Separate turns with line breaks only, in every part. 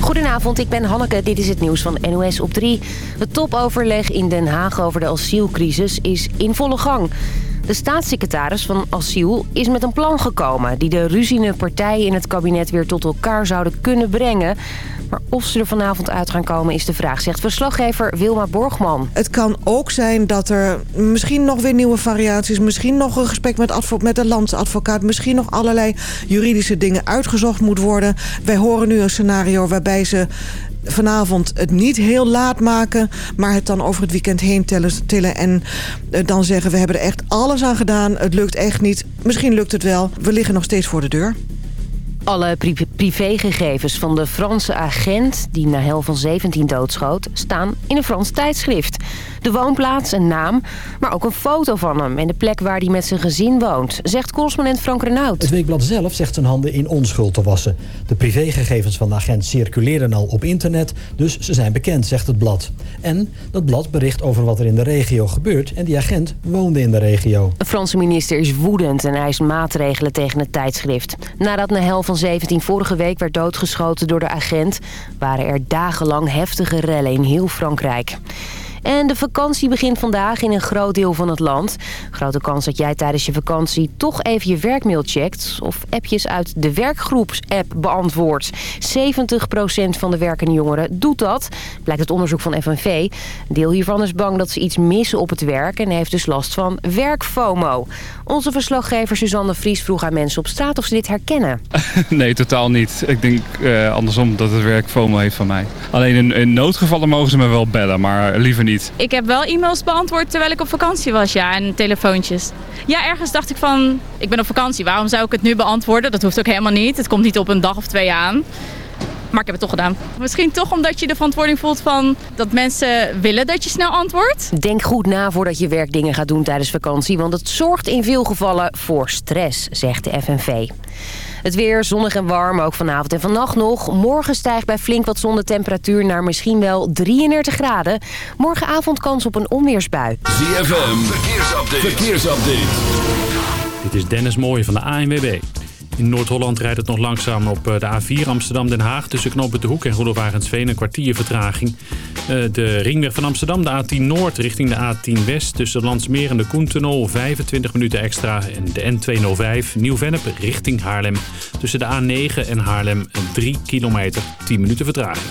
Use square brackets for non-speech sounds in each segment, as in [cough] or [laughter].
Goedenavond, ik ben Hanneke. Dit is het nieuws van NOS op 3. Het topoverleg in Den Haag over de asielcrisis is in volle gang. De staatssecretaris van Asiel is met een plan gekomen... die de ruziende partijen in het kabinet weer tot elkaar zouden kunnen brengen. Maar of ze er vanavond uit gaan komen is de vraag, zegt verslaggever Wilma Borgman.
Het kan ook zijn dat er misschien nog weer nieuwe variaties... misschien nog een gesprek met, met de landsadvocaat... misschien nog allerlei juridische dingen uitgezocht moet worden. Wij horen nu een scenario waarbij ze vanavond het niet heel laat maken... maar het dan over het weekend heen tillen en eh, dan zeggen... we hebben er echt alles aan gedaan, het lukt echt niet. Misschien lukt het wel, we liggen nog steeds voor de deur.
Alle privégegevens van de Franse agent die Nahel van 17 doodschoot... staan in een Frans tijdschrift. De woonplaats, een naam, maar ook een foto van hem... en de plek waar hij met zijn gezin woont, zegt correspondent Frank Renaud.
Het weekblad zelf zegt zijn handen in onschuld te wassen. De privégegevens van de agent circuleren al op internet... dus ze zijn bekend, zegt het blad. En dat blad bericht over wat er in de regio gebeurt... en die agent woonde in de regio.
De Franse minister is woedend en eist maatregelen tegen het tijdschrift. Nadat Nahel van 17 vorige week werd doodgeschoten door de agent... waren er dagenlang heftige rellen in heel Frankrijk. En de vakantie begint vandaag in een groot deel van het land. Grote kans dat jij tijdens je vakantie toch even je werkmail checkt... of appjes uit de werkgroeps-app beantwoordt. 70% van de werkende jongeren doet dat, blijkt het onderzoek van FNV. Deel hiervan is bang dat ze iets missen op het werk... en heeft dus last van werkfomo. Onze verslaggever Suzanne Vries vroeg aan mensen op straat of ze dit herkennen. [laughs]
nee, totaal niet. Ik denk uh, andersom dat het werk FOMO heeft van mij. Alleen in, in, noodgevallen mogen ze me wel bellen, maar liever niet.
Ik heb wel e-mails beantwoord terwijl ik op vakantie was, ja, en telefoontjes. Ja, ergens dacht ik van, ik ben op vakantie, waarom zou ik het nu beantwoorden? Dat hoeft ook helemaal niet. Het komt niet op een dag of twee aan. Maar ik heb het toch gedaan. Misschien toch omdat je de verantwoording voelt van dat mensen willen dat je snel antwoordt.
Denk goed na voordat je werkdingen gaat doen tijdens vakantie. Want het zorgt in veel gevallen voor stress, zegt de FNV. Het weer zonnig en warm, ook vanavond en vannacht nog. Morgen stijgt bij flink wat zonnetemperatuur naar misschien wel 33 graden. Morgenavond kans op een onweersbui.
ZFM, verkeersupdate. verkeersupdate.
Dit is Dennis Mooij van de ANWB. In Noord-Holland rijdt het nog langzaam op eh, de A4 Amsterdam-Den Haag... tussen Knoppen de Hoek en Roelofarensveen een kwartier vertraging. Eh, de ringweg van Amsterdam, de A10 Noord richting de A10 West... tussen Landsmeer en de Koentunnel 25 minuten extra. En de N205 Nieuw-Vennep richting Haarlem. Tussen de A9 en Haarlem 3 kilometer, 10 minuten vertraging.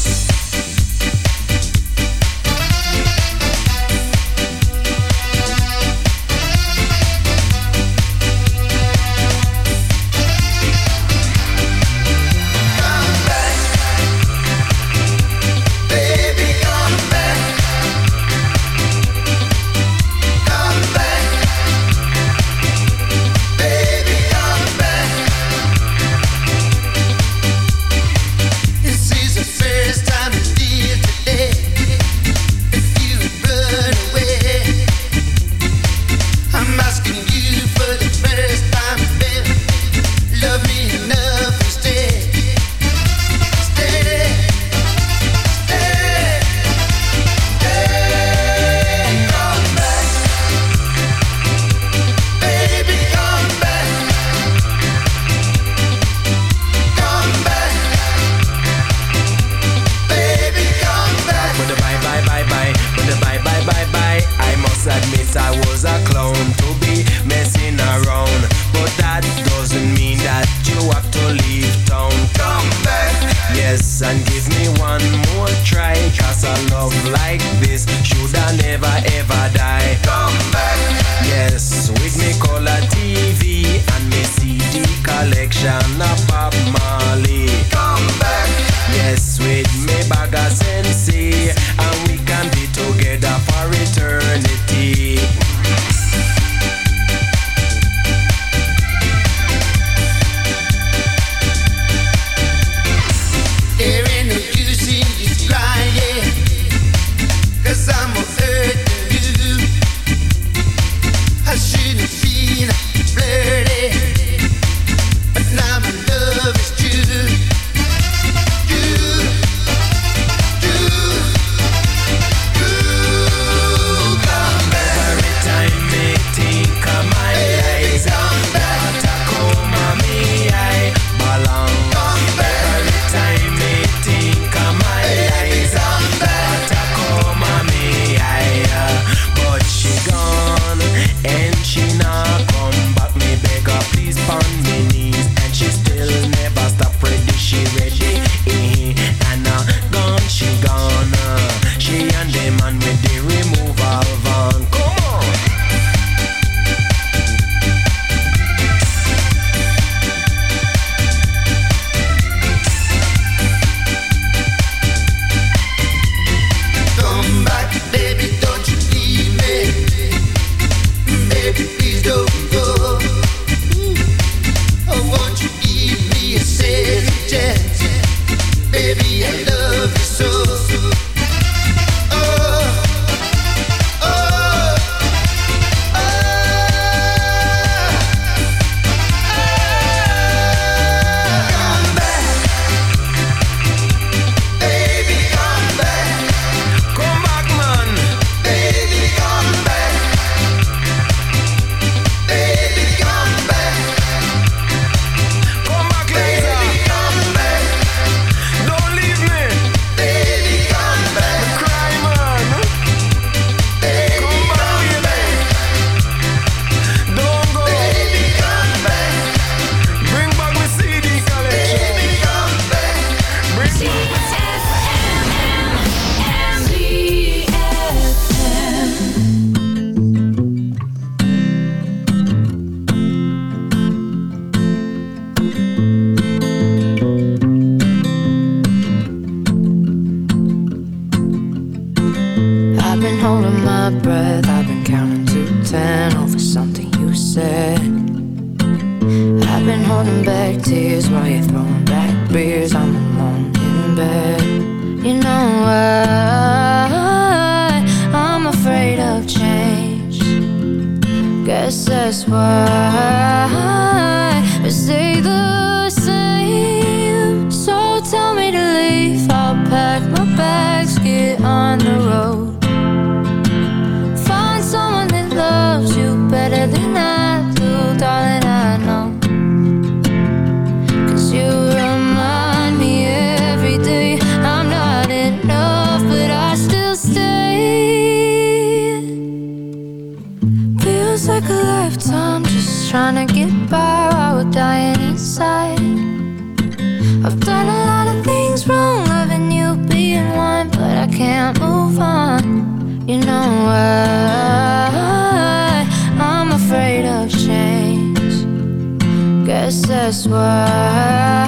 that's why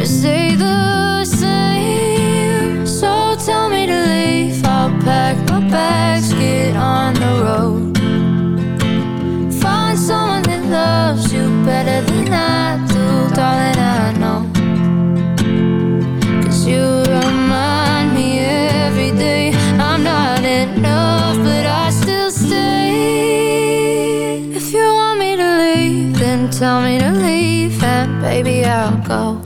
we say the same. So tell me to leave, I'll pack my bags, get on the road. Find someone that loves you better than I do, darling. I know. Cause you remind me every day I'm not enough, but I still stay. If you want me to leave, then tell me to Baby, I'll go.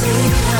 see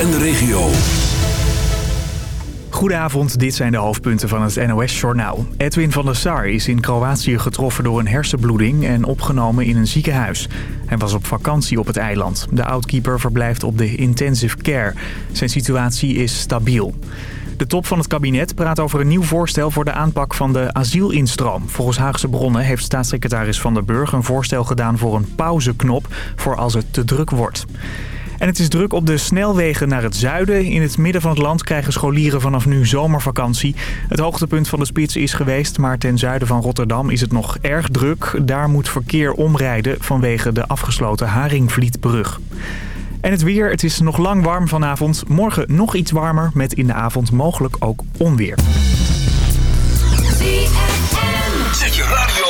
en de regio.
Goedenavond, dit zijn de hoofdpunten van het NOS-journaal. Edwin van der Sar is in Kroatië getroffen door een hersenbloeding en opgenomen in een ziekenhuis. Hij was op vakantie op het eiland. De outkeeper verblijft op de intensive care. Zijn situatie is stabiel. De top van het kabinet praat over een nieuw voorstel voor de aanpak van de asielinstroom. Volgens Haagse bronnen heeft staatssecretaris Van der Burg een voorstel gedaan voor een pauzeknop voor als het te druk wordt. En het is druk op de snelwegen naar het zuiden. In het midden van het land krijgen scholieren vanaf nu zomervakantie. Het hoogtepunt van de spits is geweest, maar ten zuiden van Rotterdam is het nog erg druk. Daar moet verkeer omrijden vanwege de afgesloten Haringvlietbrug. En het weer, het is nog lang warm vanavond. Morgen nog iets warmer, met in de avond mogelijk ook onweer.
Zet je radio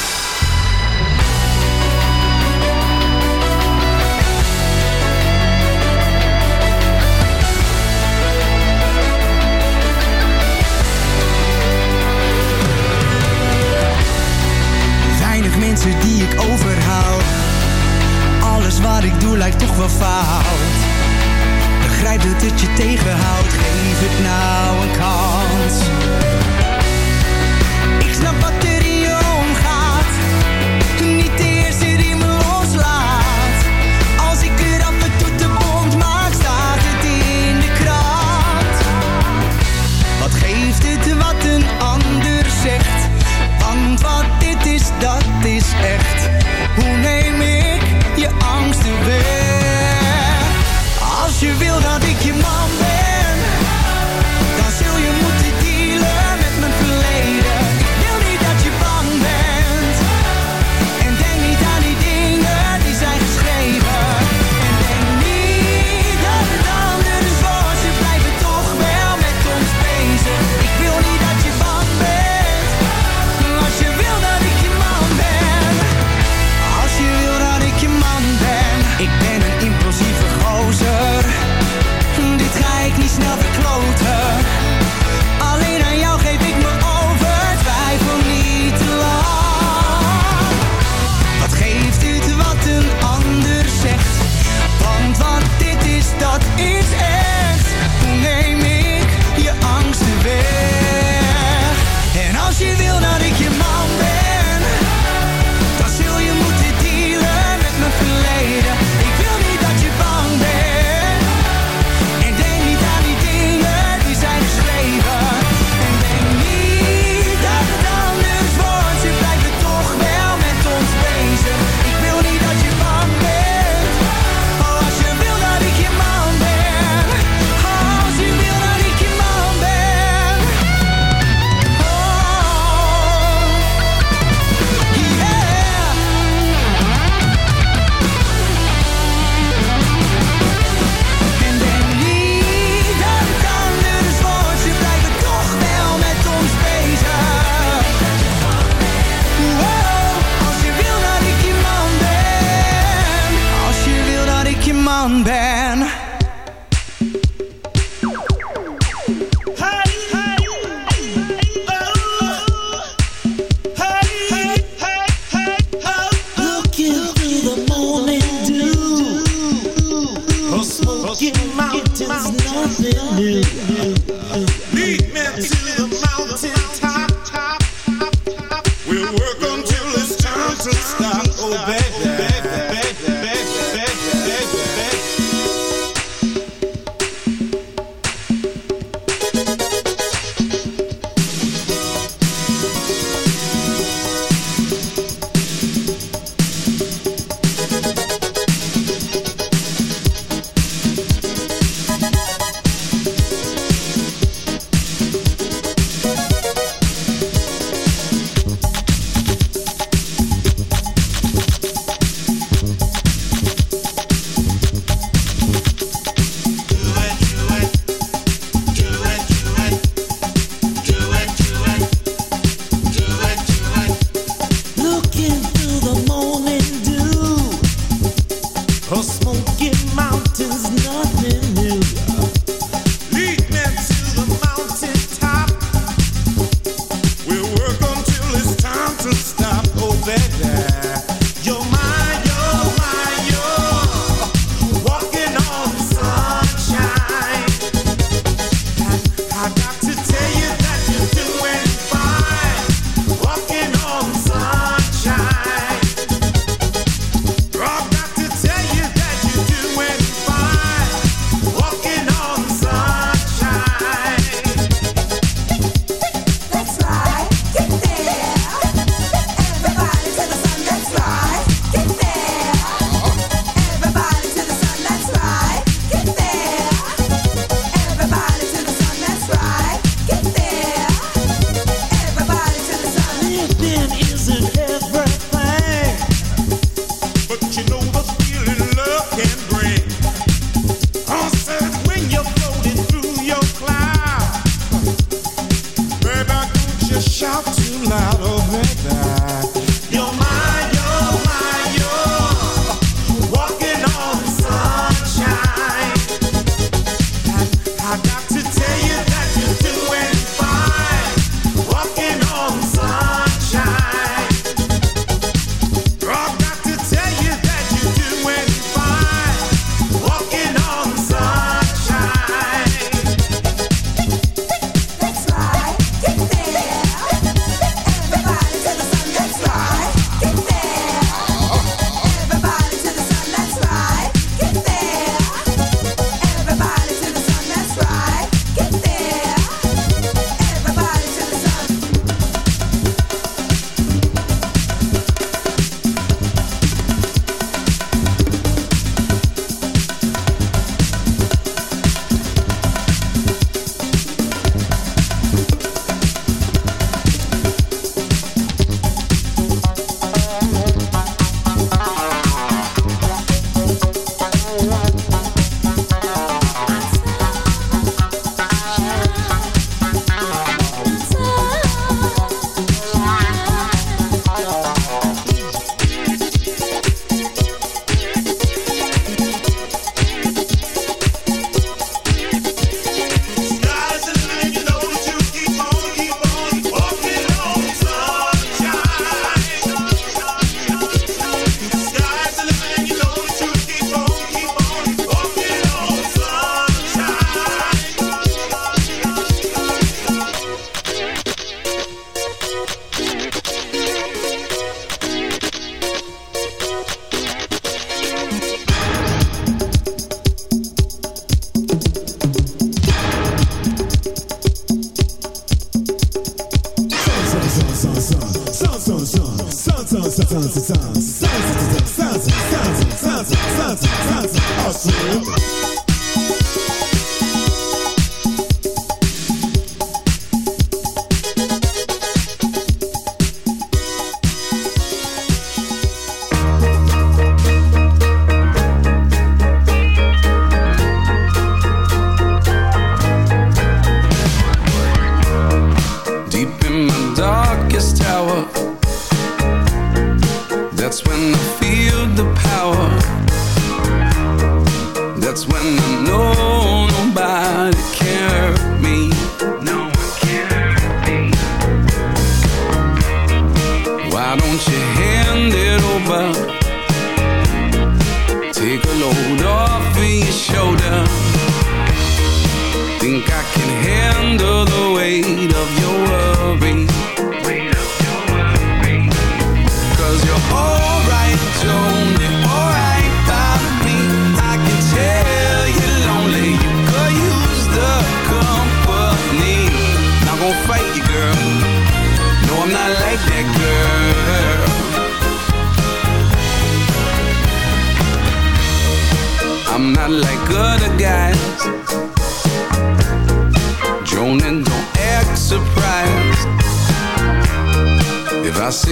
out.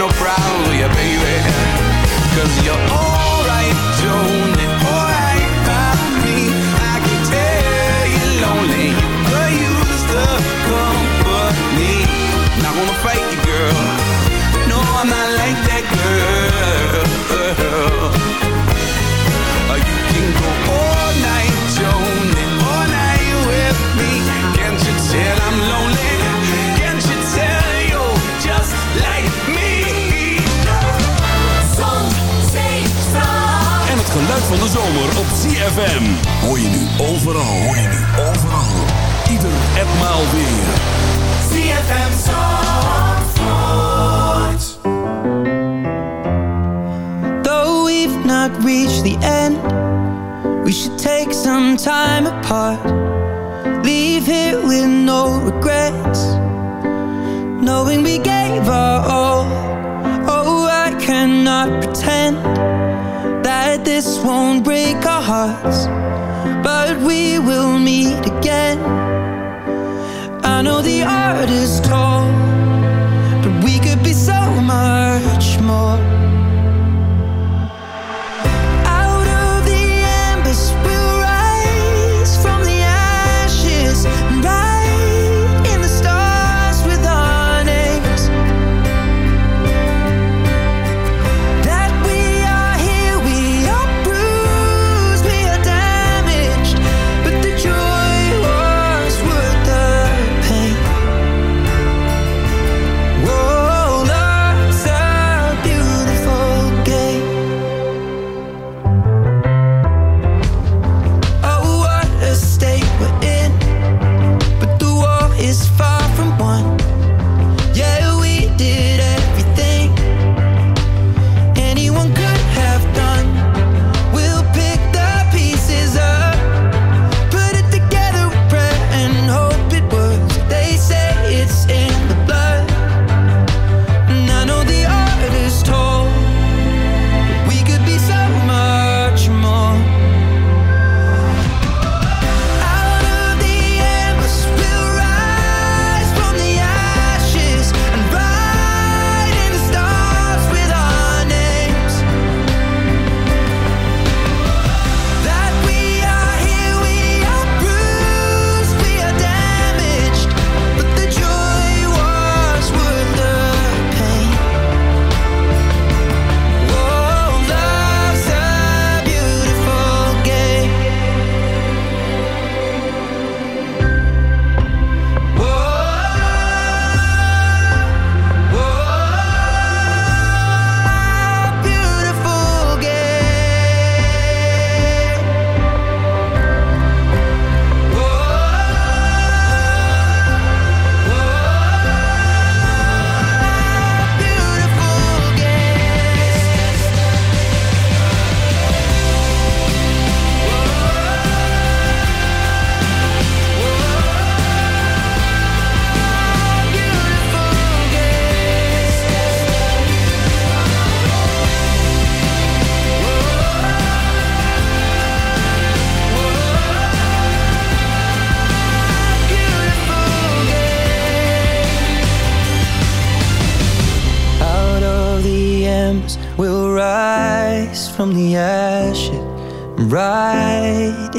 no problem you, baby. Cause you're alright, Joni, alright
geluid van de zomer op CFM. Hoor je nu overal. Hoor nu overal. Ieder etmaal weer.
CFM Zandvoort.
Though we've not reached the end, we should take some time apart. Leave here with no regrets, knowing we gave our all. Oh, I cannot pretend that this won't break our hearts, but we will meet again. I know the art is tall, but we could be so much more.